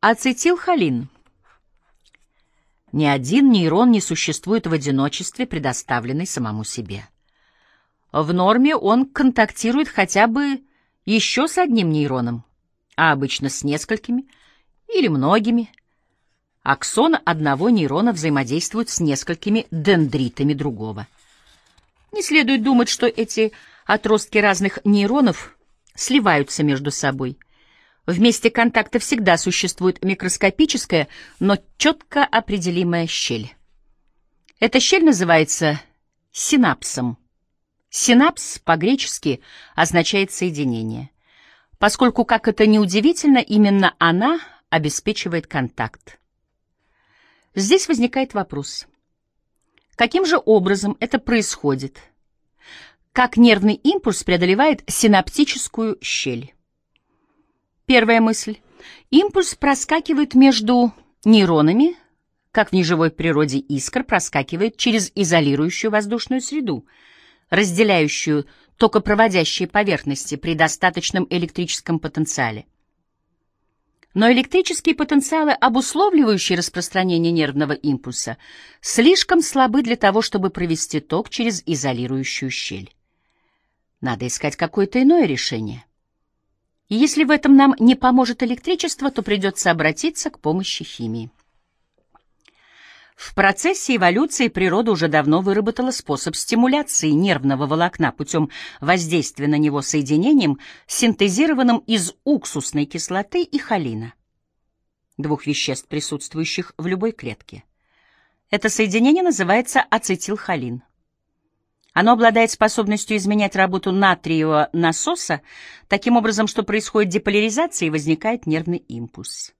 Ацетилхолин. Ни один нейрон не существует в одиночестве, предоставленный самому себе. В норме он контактирует хотя бы еще с одним нейроном, а обычно с несколькими или многими. Аксон одного нейрона взаимодействует с несколькими дендритами другого. Не следует думать, что эти отростки разных нейронов сливаются между собой. В месте контакта всегда существует микроскопическая, но четко определимая щель. Эта щель называется синапсом. Синапс по-гречески означает соединение, поскольку, как это ни удивительно, именно она обеспечивает контакт. Здесь возникает вопрос. Каким же образом это происходит? Как нервный импульс преодолевает синаптическую щель? Первая мысль. Импульс проскакивает между нейронами, как в неживой природе искр проскакивает через изолирующую воздушную среду, разделяющую токопроводящие поверхности при достаточном электрическом потенциале. Но электрические потенциалы, обусловливающие распространение нервного импульса, слишком слабы для того, чтобы провести ток через изолирующую щель. Надо искать какое-то иное решение. И если в этом нам не поможет электричество, то придется обратиться к помощи химии. В процессе эволюции природа уже давно выработала способ стимуляции нервного волокна путем воздействия на него соединением, синтезированным из уксусной кислоты и холина, двух веществ, присутствующих в любой клетке. Это соединение называется ацетилхолин. Оно обладает способностью изменять работу натриевого насоса таким образом, что происходит деполяризация и возникает нервный импульс.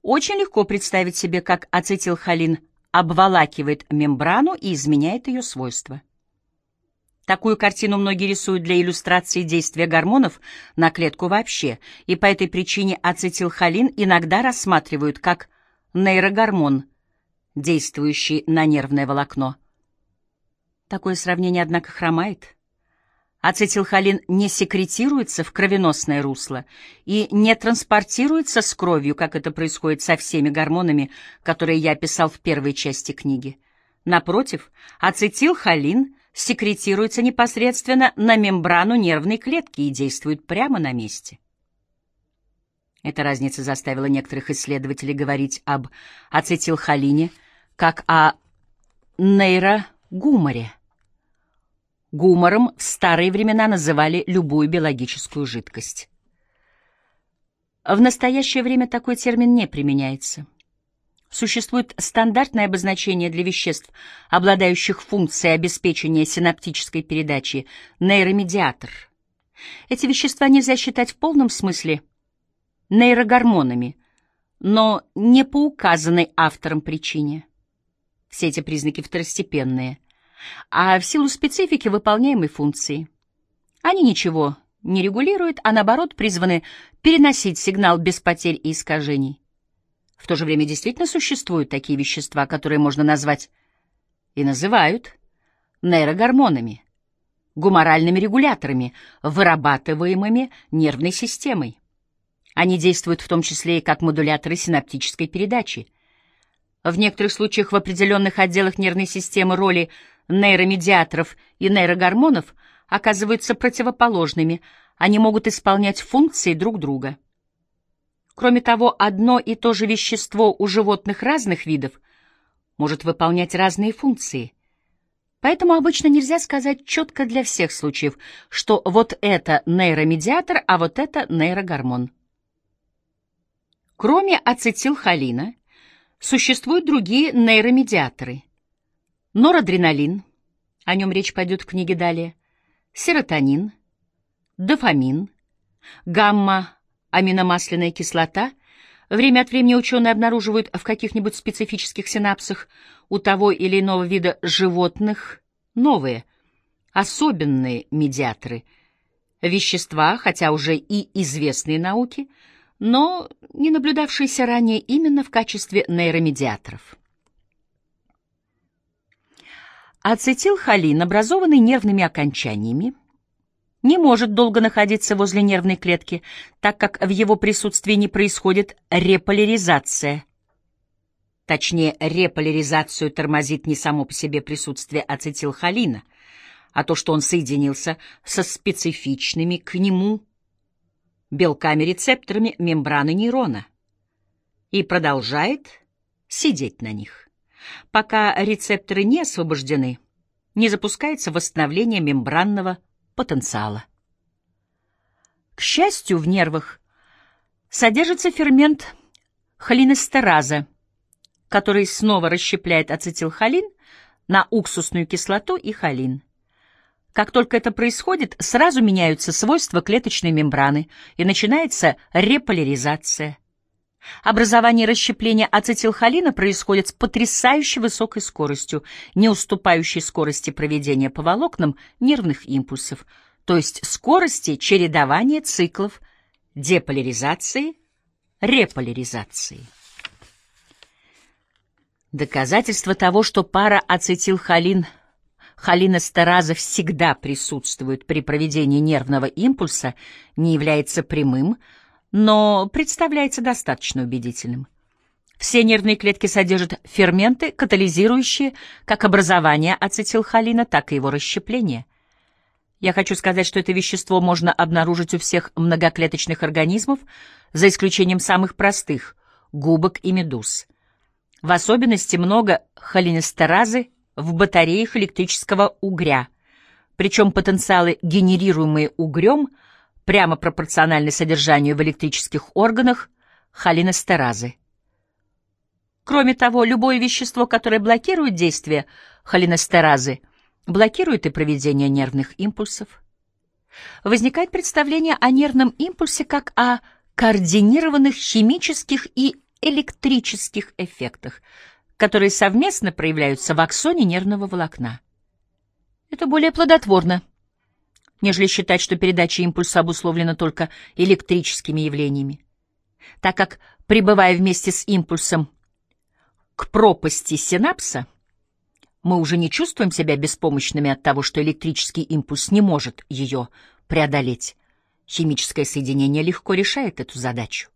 Очень легко представить себе, как ацетилхолин обволакивает мембрану и изменяет ее свойства. Такую картину многие рисуют для иллюстрации действия гормонов на клетку вообще, и по этой причине ацетилхолин иногда рассматривают как нейрогормон, действующий на нервное волокно. Такое сравнение, однако, хромает. Ацетилхолин не секретируется в кровеносное русло и не транспортируется с кровью, как это происходит со всеми гормонами, которые я описал в первой части книги. Напротив, ацетилхолин секретируется непосредственно на мембрану нервной клетки и действует прямо на месте. Эта разница заставила некоторых исследователей говорить об ацетилхолине как о нейрогуморе. Гумором в старые времена называли любую биологическую жидкость. В настоящее время такой термин не применяется. Существует стандартное обозначение для веществ, обладающих функцией обеспечения синаптической передачи – нейромедиатор. Эти вещества нельзя считать в полном смысле нейрогормонами, но не по указанной автором причине. Все эти признаки второстепенные – а в силу специфики выполняемой функции. Они ничего не регулируют, а наоборот призваны переносить сигнал без потерь и искажений. В то же время действительно существуют такие вещества, которые можно назвать и называют нейрогормонами, гуморальными регуляторами, вырабатываемыми нервной системой. Они действуют в том числе и как модуляторы синаптической передачи. В некоторых случаях в определенных отделах нервной системы роли нейромедиаторов и нейрогормонов оказываются противоположными, они могут исполнять функции друг друга. Кроме того, одно и то же вещество у животных разных видов может выполнять разные функции. Поэтому обычно нельзя сказать четко для всех случаев, что вот это нейромедиатор, а вот это нейрогормон. Кроме ацетилхолина, существуют другие нейромедиаторы – Норадреналин, о нем речь пойдет в книге далее, серотонин, дофамин, гамма-аминомасляная кислота. Время от времени ученые обнаруживают в каких-нибудь специфических синапсах у того или иного вида животных новые, особенные медиаторы, вещества, хотя уже и известные науке, но не наблюдавшиеся ранее именно в качестве нейромедиаторов. Ацетилхолин, образованный нервными окончаниями, не может долго находиться возле нервной клетки, так как в его присутствии не происходит реполяризация. Точнее, реполяризацию тормозит не само по себе присутствие ацетилхолина, а то, что он соединился со специфичными к нему белками-рецепторами мембраны нейрона и продолжает сидеть на них. Пока рецепторы не освобождены, не запускается восстановление мембранного потенциала. К счастью, в нервах содержится фермент холинестераза, который снова расщепляет ацетилхолин на уксусную кислоту и холин. Как только это происходит, сразу меняются свойства клеточной мембраны и начинается реполяризация. Образование расщепления ацетилхолина происходит с потрясающе высокой скоростью, не уступающей скорости проведения по волокнам нервных импульсов, то есть скорости чередования циклов деполяризации, реполяризации. Доказательство того, что пара ацетилхолин холинестераза всегда присутствует при проведении нервного импульса, не является прямым, но представляется достаточно убедительным. Все нервные клетки содержат ферменты, катализирующие как образование ацетилхолина, так и его расщепление. Я хочу сказать, что это вещество можно обнаружить у всех многоклеточных организмов, за исключением самых простых — губок и медуз. В особенности много холинестеразы в батареях электрического угря, причем потенциалы, генерируемые угрем — прямо пропорциональны содержанию в электрических органах холинестеразы. Кроме того, любое вещество, которое блокирует действие холинестеразы, блокирует и проведение нервных импульсов. Возникает представление о нервном импульсе как о координированных химических и электрических эффектах, которые совместно проявляются в аксоне нервного волокна. Это более плодотворно, нежели считать, что передача импульса обусловлена только электрическими явлениями. Так как, пребывая вместе с импульсом к пропасти синапса, мы уже не чувствуем себя беспомощными от того, что электрический импульс не может ее преодолеть. Химическое соединение легко решает эту задачу.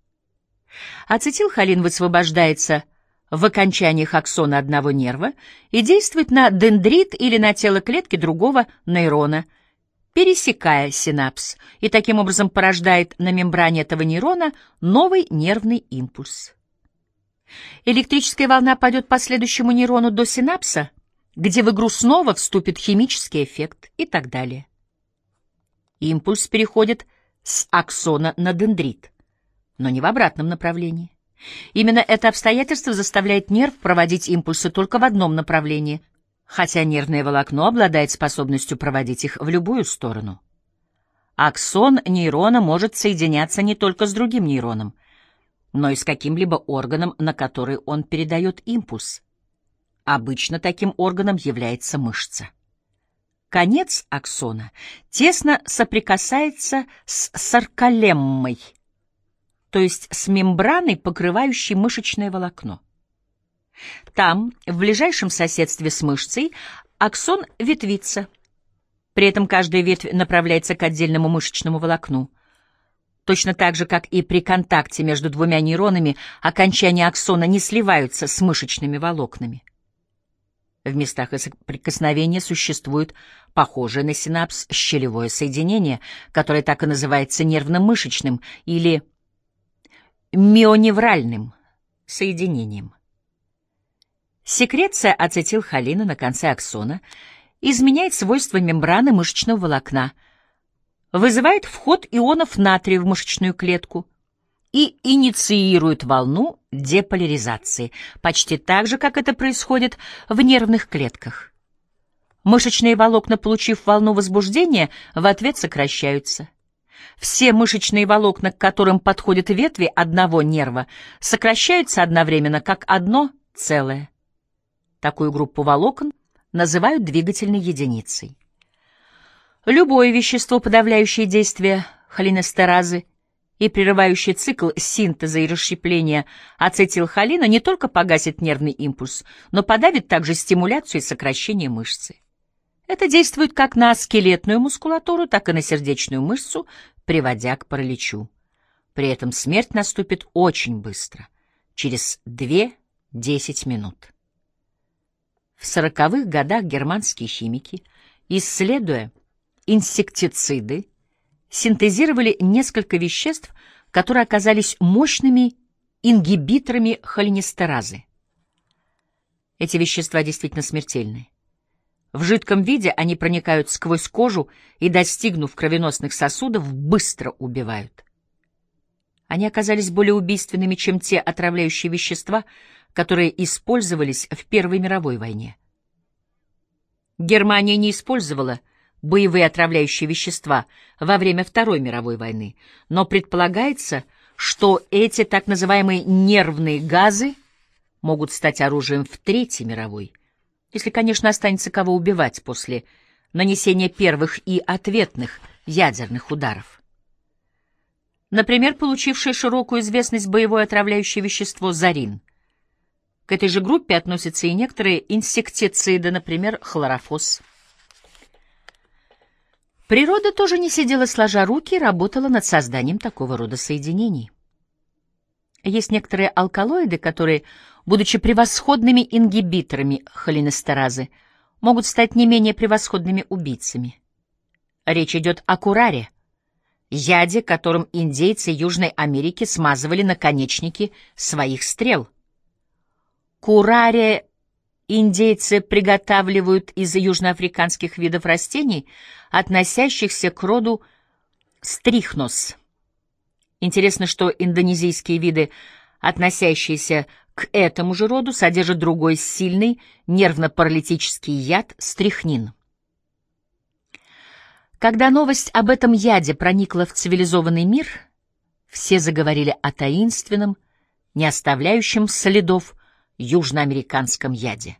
Ацетилхолин высвобождается в окончаниях аксона одного нерва и действует на дендрит или на тело клетки другого нейрона — пересекая синапс, и таким образом порождает на мембране этого нейрона новый нервный импульс. Электрическая волна пойдет по следующему нейрону до синапса, где в игру снова вступит химический эффект и так далее. Импульс переходит с аксона на дендрит, но не в обратном направлении. Именно это обстоятельство заставляет нерв проводить импульсы только в одном направлении — хотя нервное волокно обладает способностью проводить их в любую сторону. Аксон нейрона может соединяться не только с другим нейроном, но и с каким-либо органом, на который он передает импульс. Обычно таким органом является мышца. Конец аксона тесно соприкасается с сарколеммой, то есть с мембраной, покрывающей мышечное волокно. Там, в ближайшем соседстве с мышцей, аксон ветвится. При этом каждая ветвь направляется к отдельному мышечному волокну. Точно так же, как и при контакте между двумя нейронами, окончания аксона не сливаются с мышечными волокнами. В местах соприкосновения существует похожее на синапс щелевое соединение, которое так и называется нервно-мышечным или мионевральным соединением. Секреция ацетилхолина на конце аксона изменяет свойства мембраны мышечного волокна, вызывает вход ионов натрия в мышечную клетку и инициирует волну деполяризации, почти так же, как это происходит в нервных клетках. Мышечные волокна, получив волну возбуждения, в ответ сокращаются. Все мышечные волокна, к которым подходят ветви одного нерва, сокращаются одновременно как одно целое. Такую группу волокон называют двигательной единицей. Любое вещество, подавляющее действие холинестеразы и прерывающее цикл синтеза и расщепления ацетилхолина, не только погасит нервный импульс, но подавит также стимуляцию и сокращение мышцы. Это действует как на скелетную мускулатуру, так и на сердечную мышцу, приводя к параличу. При этом смерть наступит очень быстро, через 2-10 минут. В сороковых годах германские химики, исследуя инсектициды, синтезировали несколько веществ, которые оказались мощными ингибиторами холинестеразы. Эти вещества действительно смертельны. В жидком виде они проникают сквозь кожу и, достигнув кровеносных сосудов, быстро убивают. Они оказались более убийственными, чем те отравляющие вещества, которые использовались в Первой мировой войне. Германия не использовала боевые отравляющие вещества во время Второй мировой войны, но предполагается, что эти так называемые нервные газы могут стать оружием в Третьей мировой, если, конечно, останется кого убивать после нанесения первых и ответных ядерных ударов. Например, получившее широкую известность боевое отравляющее вещество зарин. К этой же группе относятся и некоторые инсектициды, например, хлорофос. Природа тоже не сидела сложа руки и работала над созданием такого рода соединений. Есть некоторые алкалоиды, которые, будучи превосходными ингибиторами холинестеразы, могут стать не менее превосходными убийцами. Речь идет о кураре, яде, которым индейцы Южной Америки смазывали наконечники своих стрел. Кураре индейцы приготавливают из южноафриканских видов растений, относящихся к роду стрихнос. Интересно, что индонезийские виды, относящиеся к этому же роду, содержат другой сильный нервно-паралитический яд — стрихнин. Когда новость об этом яде проникла в цивилизованный мир, все заговорили о таинственном, не оставляющем следов южноамериканском яде.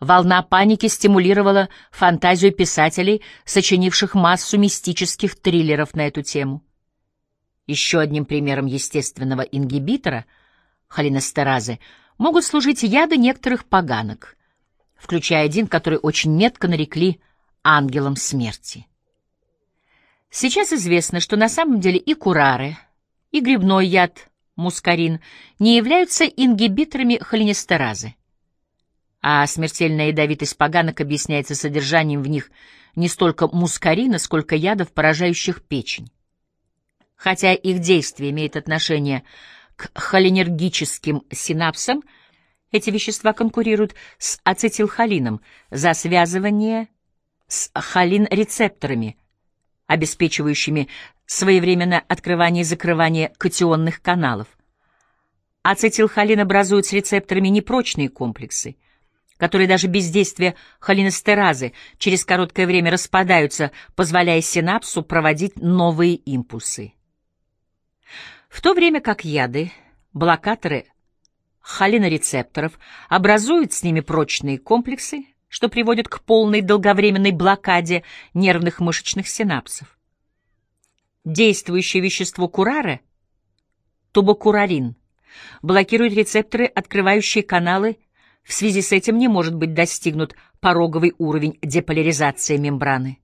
Волна паники стимулировала фантазию писателей, сочинивших массу мистических триллеров на эту тему. Еще одним примером естественного ингибитора холинестеразы могут служить яды некоторых поганок, включая один, который очень метко нарекли ангелом смерти. Сейчас известно, что на самом деле и курары, и грибной яд мускарин не являются ингибиторами холинестеразы. А смертельная ядовитость поганок объясняется содержанием в них не столько мускарина, сколько ядов, поражающих печень. Хотя их действие имеет отношение к холинергическим синапсам, эти вещества конкурируют с ацетилхолином за связывание с холин-рецепторами, обеспечивающими своевременное открывание и закрывание катионных каналов. Ацетилхолин образует с рецепторами непрочные комплексы, которые даже без действия холинестеразы через короткое время распадаются, позволяя синапсу проводить новые импульсы. В то время как яды, блокаторы холинорецепторов, образуют с ними прочные комплексы, что приводит к полной долговременной блокаде нервных мышечных синапсов. Действующее вещество курары, тубокурарин, блокирует рецепторы, открывающие каналы, в связи с этим не может быть достигнут пороговый уровень деполяризации мембраны.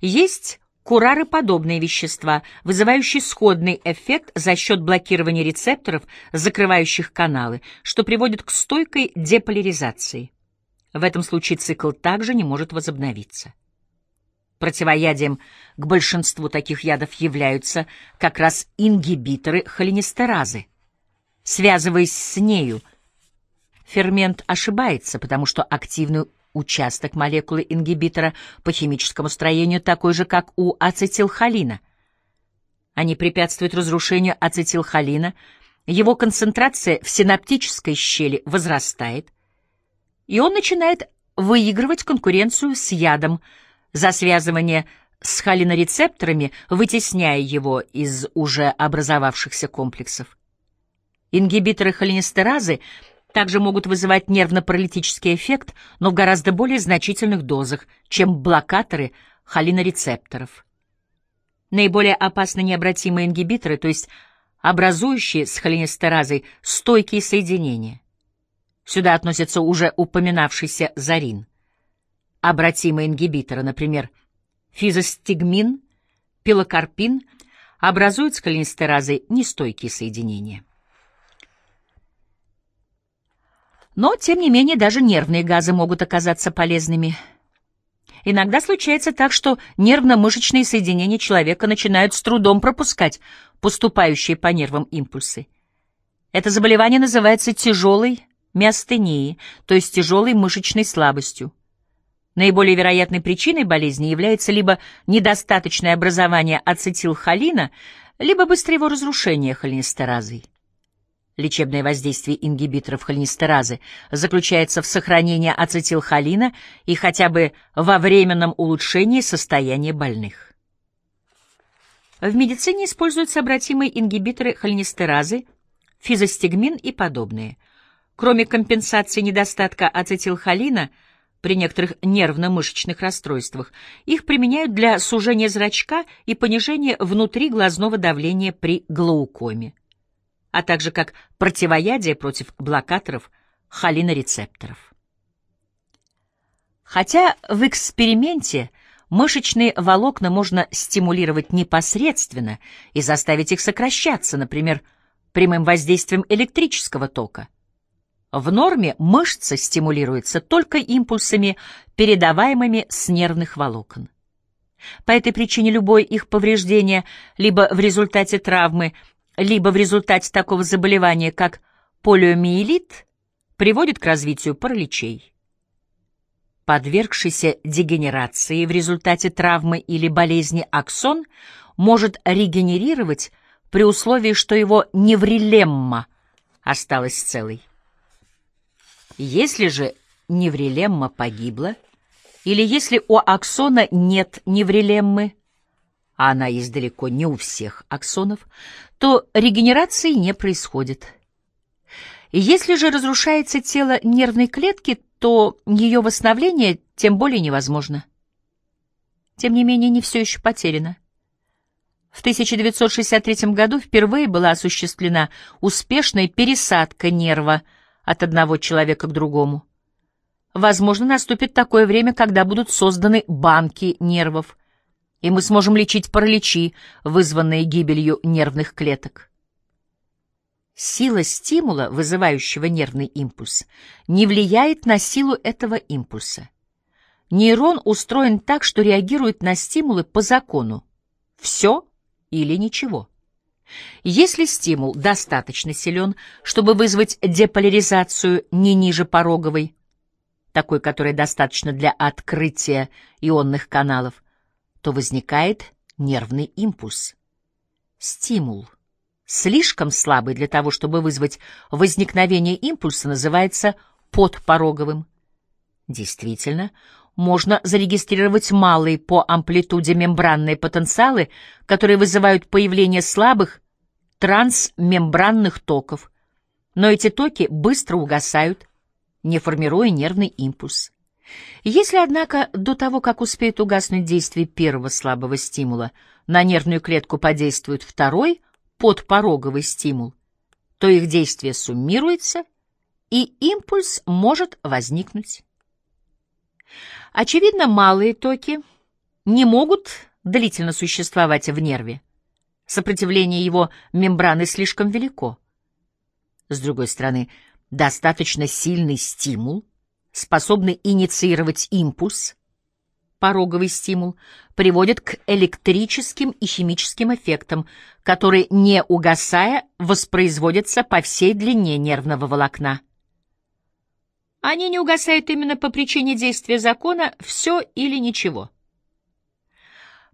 Есть курароподобные вещества, вызывающие сходный эффект за счет блокирования рецепторов, закрывающих каналы, что приводит к стойкой деполяризации. В этом случае цикл также не может возобновиться. Противоядием к большинству таких ядов являются как раз ингибиторы холинестеразы. Связываясь с нею, фермент ошибается, потому что активный участок молекулы ингибитора по химическому строению такой же, как у ацетилхолина. Они препятствуют разрушению ацетилхолина, его концентрация в синаптической щели возрастает, и он начинает выигрывать конкуренцию с ядом – за связывание с холинорецепторами, вытесняя его из уже образовавшихся комплексов. Ингибиторы холинестеразы также могут вызывать нервно-паралитический эффект, но в гораздо более значительных дозах, чем блокаторы холинорецепторов. Наиболее опасны необратимые ингибиторы, то есть образующие с холинестеразой стойкие соединения. Сюда относится уже упоминавшийся зарин. обратимые ингибиторы, например, физостигмин, пилокарпин, образуют с холинестеразой нестойкие соединения. Но, тем не менее, даже нервные газы могут оказаться полезными. Иногда случается так, что нервно-мышечные соединения человека начинают с трудом пропускать поступающие по нервам импульсы. Это заболевание называется тяжелой миостенией, то есть тяжелой мышечной слабостью. Наиболее вероятной причиной болезни является либо недостаточное образование ацетилхолина, либо быстрое его разрушение холинестеразой. Лечебное воздействие ингибиторов холинестеразы заключается в сохранении ацетилхолина и хотя бы во временном улучшении состояния больных. В медицине используются обратимые ингибиторы холинестеразы, физостигмин и подобные. Кроме компенсации недостатка ацетилхолина при некоторых нервно-мышечных расстройствах, их применяют для сужения зрачка и понижения внутриглазного давления при глаукоме а также как противоядие против блокаторов холинорецепторов. Хотя в эксперименте мышечные волокна можно стимулировать непосредственно и заставить их сокращаться, например, прямым воздействием электрического тока, в норме мышца стимулируется только импульсами, передаваемыми с нервных волокон. По этой причине любое их повреждение либо в результате травмы, либо в результате такого заболевания, как полиомиелит, приводит к развитию параличей. Подвергшийся дегенерации в результате травмы или болезни аксон может регенерировать при условии, что его неврилемма осталась целой. Если же неврилемма погибла, или если у аксона нет неврилеммы, а она есть далеко не у всех аксонов, то регенерации не происходит. Если же разрушается тело нервной клетки, то ее восстановление тем более невозможно. Тем не менее, не все еще потеряно. В 1963 году впервые была осуществлена успешная пересадка нерва от одного человека к другому. Возможно, наступит такое время, когда будут созданы банки нервов, и мы сможем лечить параличи, вызванные гибелью нервных клеток. Сила стимула, вызывающего нервный импульс, не влияет на силу этого импульса. Нейрон устроен так, что реагирует на стимулы по закону «все или ничего». Если стимул достаточно силен, чтобы вызвать деполяризацию не ниже пороговой, такой, которая достаточно для открытия ионных каналов, то возникает нервный импульс. Стимул, слишком слабый для того, чтобы вызвать возникновение импульса, называется подпороговым. Действительно, можно зарегистрировать малые по амплитуде мембранные потенциалы, которые вызывают появление слабых трансмембранных токов, но эти токи быстро угасают, не формируя нервный импульс. Если, однако, до того, как успеет угаснуть действие первого слабого стимула, на нервную клетку подействует второй подпороговый стимул, то их действие суммируется, и импульс может возникнуть. Очевидно, малые токи не могут длительно существовать в нерве. Сопротивление его мембраны слишком велико. С другой стороны, достаточно сильный стимул — способный инициировать импульс, пороговый стимул, приводит к электрическим и химическим эффектам, которые, не угасая, воспроизводятся по всей длине нервного волокна. Они не угасают именно по причине действия закона «все или ничего».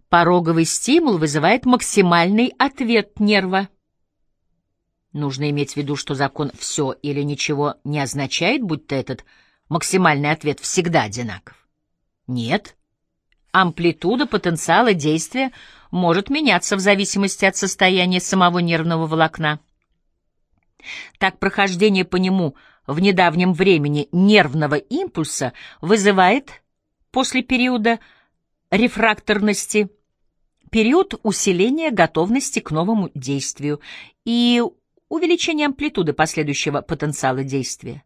Пороговый стимул вызывает максимальный ответ нерва. Нужно иметь в виду, что закон «все или ничего» не означает, будто этот – максимальный ответ всегда одинаков? Нет. Амплитуда потенциала действия может меняться в зависимости от состояния самого нервного волокна. Так прохождение по нему в недавнем времени нервного импульса вызывает после периода рефракторности период усиления готовности к новому действию и увеличения амплитуды последующего потенциала действия.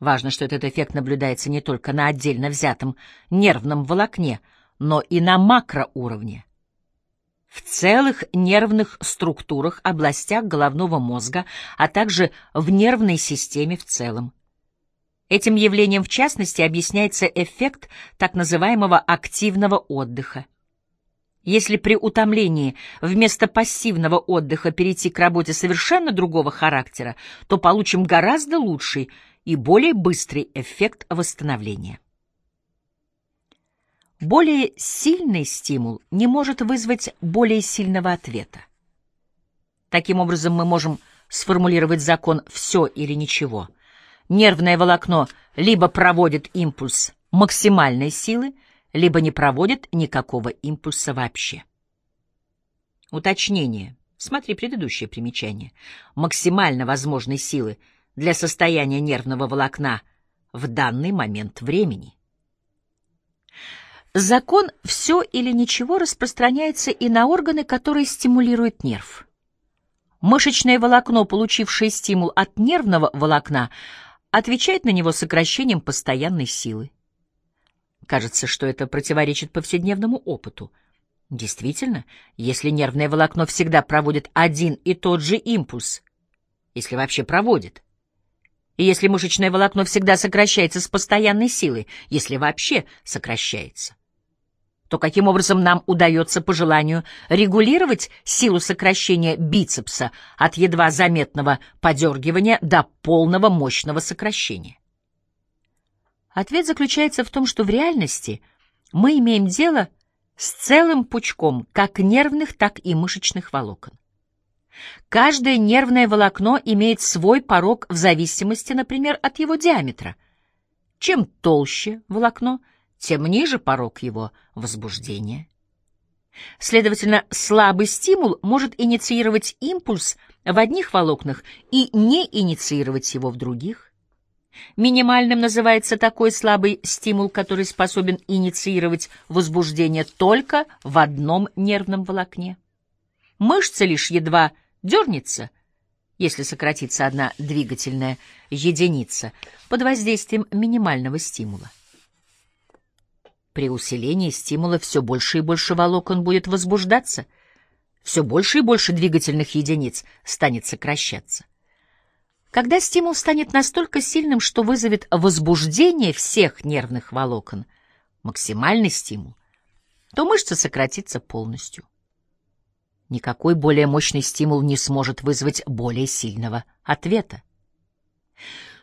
Важно, что этот эффект наблюдается не только на отдельно взятом нервном волокне, но и на макроуровне. В целых нервных структурах, областях головного мозга, а также в нервной системе в целом. Этим явлением в частности объясняется эффект так называемого активного отдыха. Если при утомлении вместо пассивного отдыха перейти к работе совершенно другого характера, то получим гораздо лучший и более быстрый эффект восстановления. Более сильный стимул не может вызвать более сильного ответа. Таким образом, мы можем сформулировать закон «все или ничего». Нервное волокно либо проводит импульс максимальной силы, либо не проводит никакого импульса вообще. Уточнение. Смотри предыдущее примечание. Максимально возможной силы для состояния нервного волокна в данный момент времени. Закон «все или ничего» распространяется и на органы, которые стимулируют нерв. Мышечное волокно, получившее стимул от нервного волокна, отвечает на него сокращением постоянной силы. Кажется, что это противоречит повседневному опыту. Действительно, если нервное волокно всегда проводит один и тот же импульс, если вообще проводит, и если мышечное волокно всегда сокращается с постоянной силой, если вообще сокращается, то каким образом нам удается по желанию регулировать силу сокращения бицепса от едва заметного подергивания до полного мощного сокращения? Ответ заключается в том, что в реальности мы имеем дело с целым пучком как нервных, так и мышечных волокон. Каждое нервное волокно имеет свой порог в зависимости, например, от его диаметра. Чем толще волокно, тем ниже порог его возбуждения. Следовательно, слабый стимул может инициировать импульс в одних волокнах и не инициировать его в других. Минимальным называется такой слабый стимул, который способен инициировать возбуждение только в одном нервном волокне. Мышца лишь едва дернется, если сократится одна двигательная единица под воздействием минимального стимула. При усилении стимула все больше и больше волокон будет возбуждаться, все больше и больше двигательных единиц станет сокращаться. Когда стимул станет настолько сильным, что вызовет возбуждение всех нервных волокон, максимальный стимул, то мышца сократится полностью. Никакой более мощный стимул не сможет вызвать более сильного ответа.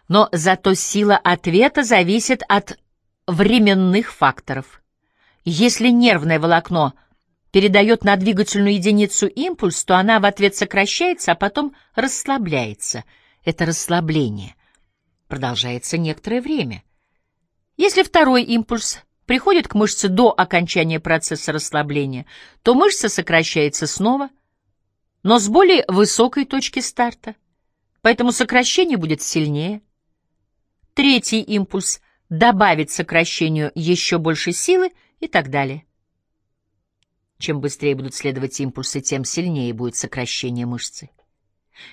Но зато сила ответа зависит от временных факторов. Если нервное волокно передает на двигательную единицу импульс, то она в ответ сокращается, а потом расслабляется — это расслабление продолжается некоторое время. Если второй импульс приходит к мышце до окончания процесса расслабления, то мышца сокращается снова, но с более высокой точки старта, поэтому сокращение будет сильнее. Третий импульс добавит сокращению еще больше силы и так далее. Чем быстрее будут следовать импульсы, тем сильнее будет сокращение мышцы.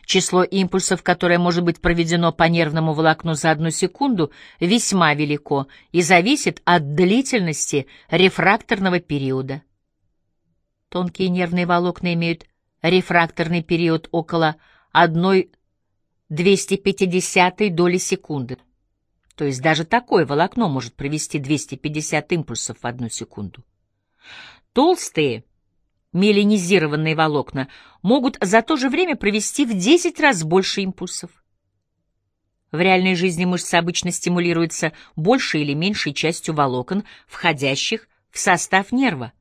Число импульсов, которое может быть проведено по нервному волокну за одну секунду, весьма велико и зависит от длительности рефракторного периода. Тонкие нервные волокна имеют рефракторный период около 1,250 доли секунды. То есть даже такое волокно может провести 250 импульсов в одну секунду. Толстые меланизированные волокна могут за то же время провести в 10 раз больше импульсов. В реальной жизни мышцы обычно стимулируются большей или меньшей частью волокон, входящих в состав нерва.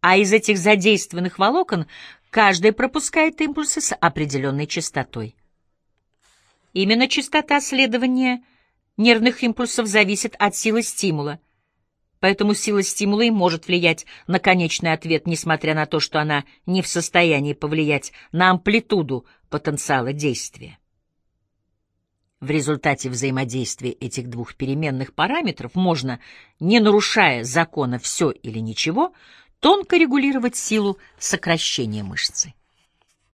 А из этих задействованных волокон каждая пропускает импульсы с определенной частотой. Именно частота следования нервных импульсов зависит от силы стимула, Поэтому сила стимула и может влиять на конечный ответ, несмотря на то, что она не в состоянии повлиять на амплитуду потенциала действия. В результате взаимодействия этих двух переменных параметров можно, не нарушая закона «все или ничего», тонко регулировать силу сокращения мышцы.